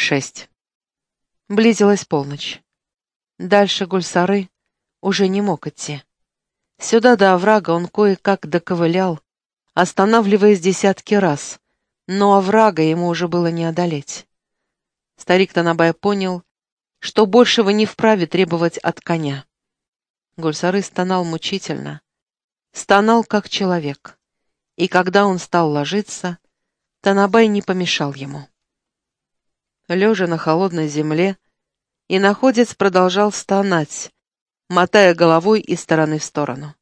Шесть. Близилась полночь. Дальше Гульсары уже не мог идти. Сюда до оврага он кое-как доковылял, останавливаясь десятки раз, но оврага ему уже было не одолеть. Старик Танабай понял, что большего не вправе требовать от коня. Гульсары стонал мучительно, стонал как человек, и когда он стал ложиться, Танабай не помешал ему лежа на холодной земле, и находец продолжал стонать, мотая головой из стороны в сторону.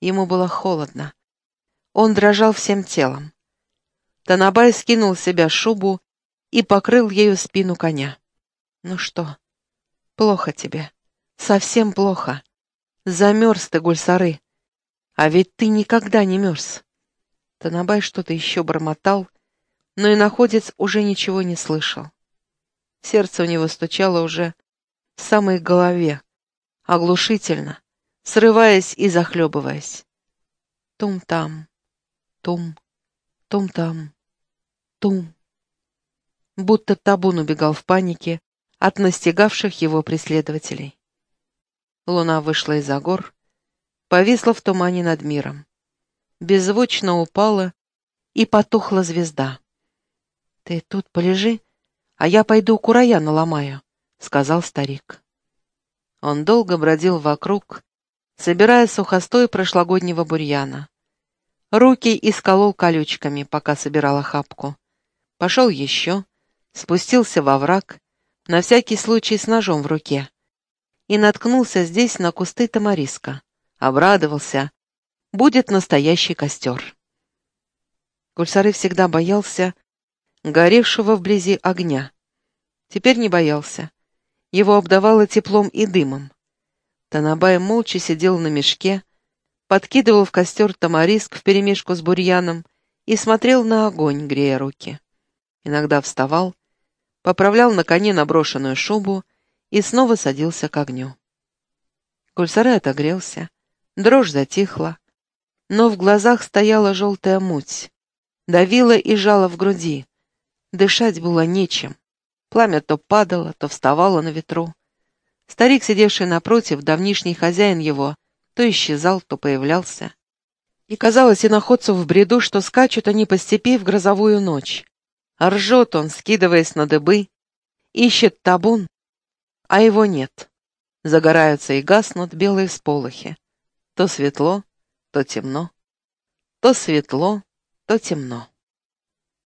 Ему было холодно. Он дрожал всем телом. Танабай скинул с себя шубу и покрыл ею спину коня. «Ну что, плохо тебе, совсем плохо. Замерз ты, гульсары. А ведь ты никогда не мерз». Танабай что-то еще бормотал, но и находец уже ничего не слышал. Сердце у него стучало уже в самой голове, оглушительно, срываясь и захлебываясь. Тум-там, тум, тум-там, тум. Будто табун убегал в панике от настигавших его преследователей. Луна вышла из-за гор, повисла в тумане над миром. Беззвучно упала, и потухла звезда. «Ты тут полежи а я пойду курая наломаю», — сказал старик. Он долго бродил вокруг, собирая сухостой прошлогоднего бурьяна. Руки исколол колючками, пока собирал охапку. Пошел еще, спустился во враг, на всякий случай с ножом в руке, и наткнулся здесь на кусты тамариска. Обрадовался. Будет настоящий костер. Гульсары всегда боялся, горевшего вблизи огня. Теперь не боялся. Его обдавало теплом и дымом. Танабай молча сидел на мешке, подкидывал в костер тамариск вперемешку с бурьяном и смотрел на огонь, грея руки. Иногда вставал, поправлял на коне наброшенную шубу и снова садился к огню. Гульсарай отогрелся, дрожь затихла, но в глазах стояла желтая муть, давила и жала в груди, Дышать было нечем. Пламя то падало, то вставало на ветру. Старик, сидевший напротив, давнишний хозяин его, то исчезал, то появлялся. И казалось иноходцу в бреду, что скачут они по степи в грозовую ночь. Ржет он, скидываясь на дыбы, ищет табун, а его нет. Загораются и гаснут белые всполохи. То светло, то темно, то светло, то темно.